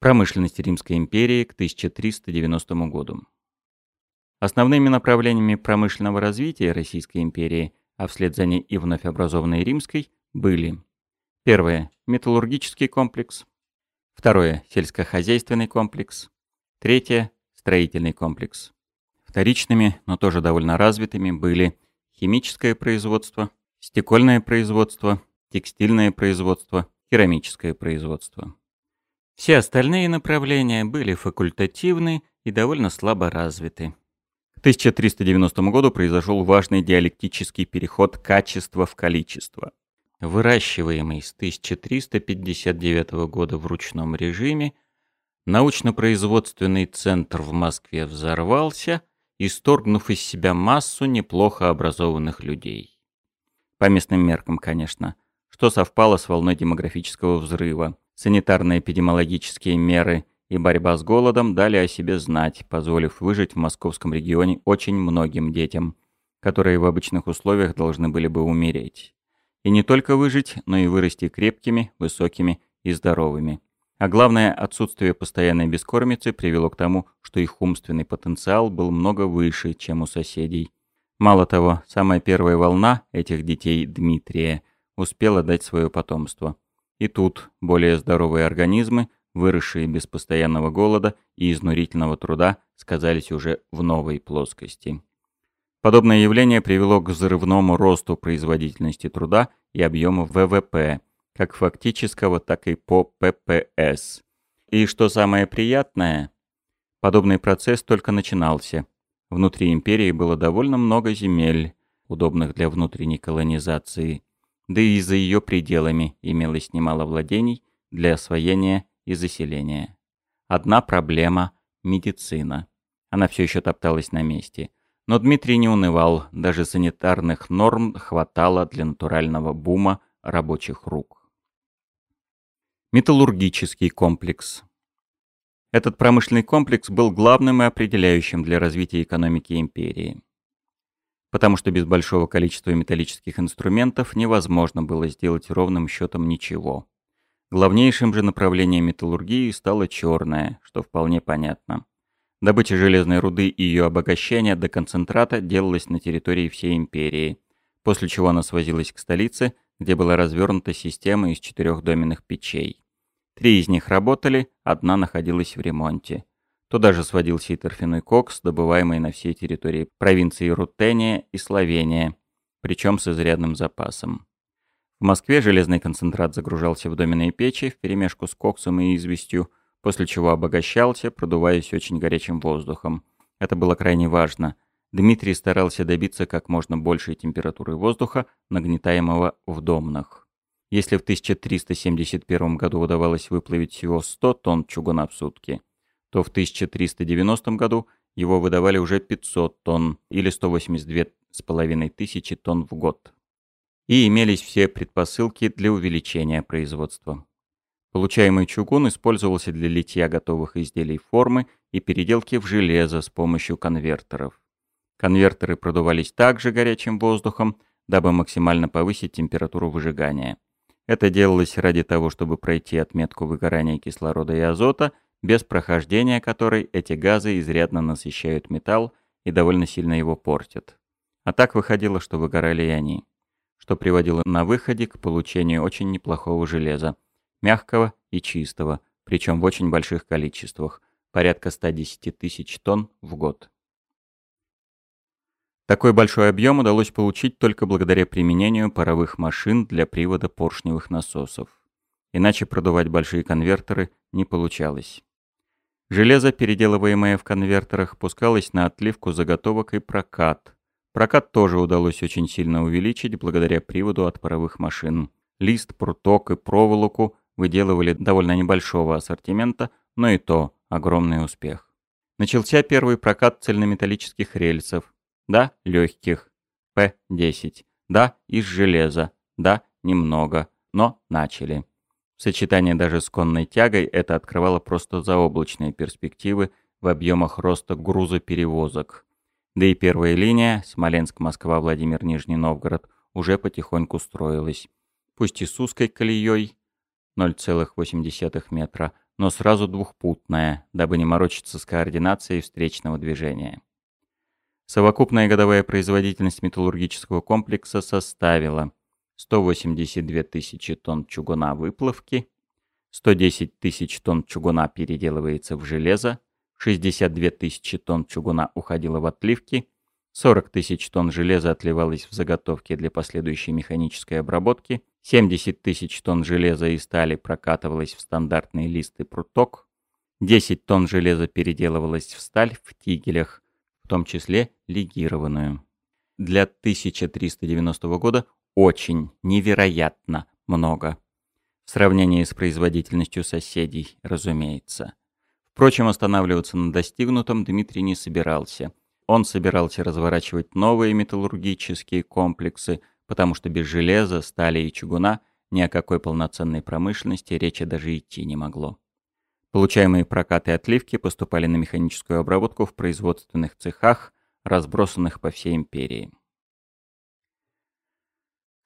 Промышленность Римской империи к 1390 году. Основными направлениями промышленного развития Российской империи, а вслед за ней и вновь образованной Римской, были Первое – металлургический комплекс. Второе – сельскохозяйственный комплекс. Третье – строительный комплекс. Вторичными, но тоже довольно развитыми, были химическое производство, стекольное производство, текстильное производство, керамическое производство. Все остальные направления были факультативны и довольно слабо развиты. К 1390 году произошел важный диалектический переход качества в количество. Выращиваемый с 1359 года в ручном режиме, научно-производственный центр в Москве взорвался, исторгнув из себя массу неплохо образованных людей. По местным меркам, конечно, что совпало с волной демографического взрыва. Санитарно-эпидемиологические меры и борьба с голодом дали о себе знать, позволив выжить в московском регионе очень многим детям, которые в обычных условиях должны были бы умереть. И не только выжить, но и вырасти крепкими, высокими и здоровыми. А главное, отсутствие постоянной бескормицы привело к тому, что их умственный потенциал был много выше, чем у соседей. Мало того, самая первая волна этих детей Дмитрия успела дать свое потомство. И тут более здоровые организмы, выросшие без постоянного голода и изнурительного труда, сказались уже в новой плоскости. Подобное явление привело к взрывному росту производительности труда и объема ВВП, как фактического, так и по ППС. И что самое приятное, подобный процесс только начинался. Внутри империи было довольно много земель, удобных для внутренней колонизации, да и за ее пределами имелось немало владений для освоения и заселения. Одна проблема – медицина. Она все еще топталась на месте – но Дмитрий не унывал, даже санитарных норм хватало для натурального бума рабочих рук. Металлургический комплекс. Этот промышленный комплекс был главным и определяющим для развития экономики империи. Потому что без большого количества металлических инструментов невозможно было сделать ровным счетом ничего. Главнейшим же направлением металлургии стало черное, что вполне понятно. Добыча железной руды и ее обогащение до концентрата делалось на территории всей империи, после чего она свозилась к столице, где была развернута система из четырех доменных печей. Три из них работали, одна находилась в ремонте. Туда же сводился и торфяной кокс, добываемый на всей территории провинции Рутения и Словения, причем с изрядным запасом. В Москве железный концентрат загружался в доменные печи вперемешку с коксом и известью, после чего обогащался, продуваясь очень горячим воздухом. Это было крайне важно. Дмитрий старался добиться как можно большей температуры воздуха, нагнетаемого в домнах. Если в 1371 году удавалось выплавить всего 100 тонн чугуна в сутки, то в 1390 году его выдавали уже 500 тонн или 182,5 тысячи тонн в год. И имелись все предпосылки для увеличения производства. Получаемый чугун использовался для литья готовых изделий формы и переделки в железо с помощью конвертеров. Конвертеры продувались также горячим воздухом, дабы максимально повысить температуру выжигания. Это делалось ради того, чтобы пройти отметку выгорания кислорода и азота, без прохождения которой эти газы изрядно насыщают металл и довольно сильно его портят. А так выходило, что выгорали и они, что приводило на выходе к получению очень неплохого железа, мягкого и чистого, причем в очень больших количествах, порядка 110 тысяч тонн в год. Такой большой объем удалось получить только благодаря применению паровых машин для привода поршневых насосов. Иначе продувать большие конвертеры не получалось. Железо, переделываемое в конвертерах, пускалось на отливку заготовок и прокат. Прокат тоже удалось очень сильно увеличить благодаря приводу от паровых машин. Лист, пруток и проволоку выделывали довольно небольшого ассортимента, но и то огромный успех. Начался первый прокат цельнометаллических рельсов. Да, легких. П-10. Да, из железа. Да, немного. Но начали. В сочетании даже с конной тягой это открывало просто заоблачные перспективы в объемах роста грузоперевозок. Да и первая линия Смоленск-Москва, Владимир-Нижний Новгород уже потихоньку строилась. Пусть и с узкой колеей, 0,8 метра, но сразу двухпутная, дабы не морочиться с координацией встречного движения. Совокупная годовая производительность металлургического комплекса составила 182 тысячи тонн чугуна выплавки, 110 тысяч тонн чугуна переделывается в железо, 62 тысячи тонн чугуна уходило в отливки, 40 тысяч тонн железа отливалось в заготовки для последующей механической обработки, 70 тысяч тонн железа и стали прокатывалось в стандартные листы пруток, 10 тонн железа переделывалось в сталь в тигелях, в том числе легированную. Для 1390 года очень, невероятно много. В сравнении с производительностью соседей, разумеется. Впрочем, останавливаться на достигнутом Дмитрий не собирался. Он собирался разворачивать новые металлургические комплексы, потому что без железа, стали и чугуна ни о какой полноценной промышленности речи даже идти не могло. Получаемые прокаты и отливки поступали на механическую обработку в производственных цехах, разбросанных по всей империи.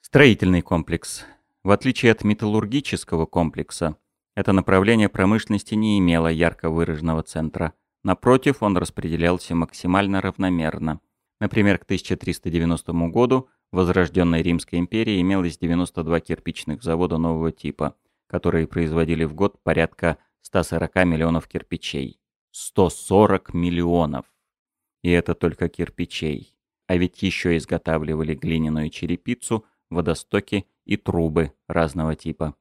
Строительный комплекс. В отличие от металлургического комплекса, это направление промышленности не имело ярко выраженного центра. Напротив, он распределялся максимально равномерно. Например, к 1390 году возрожденной Римской империи имелось 92 кирпичных завода нового типа, которые производили в год порядка 140 миллионов кирпичей. 140 миллионов! И это только кирпичей. А ведь еще изготавливали глиняную черепицу – водостоки и трубы разного типа.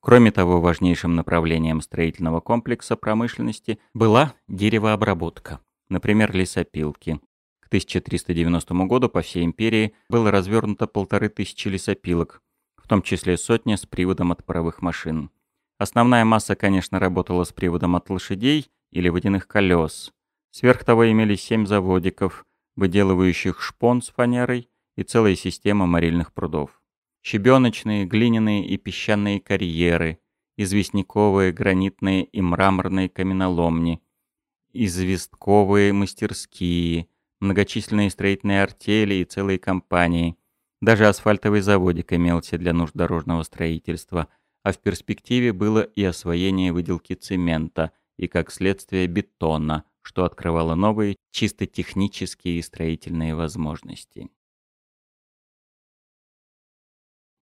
Кроме того, важнейшим направлением строительного комплекса промышленности была деревообработка, например, лесопилки. К 1390 году по всей империи было развернуто полторы тысячи лесопилок, в том числе сотня с приводом от паровых машин. Основная масса, конечно, работала с приводом от лошадей или водяных колес. Сверх того имелись семь заводиков, выделывающих шпон с фанерой, и целая система морильных прудов. Щебеночные, глиняные и песчаные карьеры, известняковые, гранитные и мраморные каменоломни, известковые мастерские, многочисленные строительные артели и целые компании. Даже асфальтовый заводик имелся для нужд дорожного строительства, а в перспективе было и освоение выделки цемента и, как следствие, бетона, что открывало новые чисто технические и строительные возможности.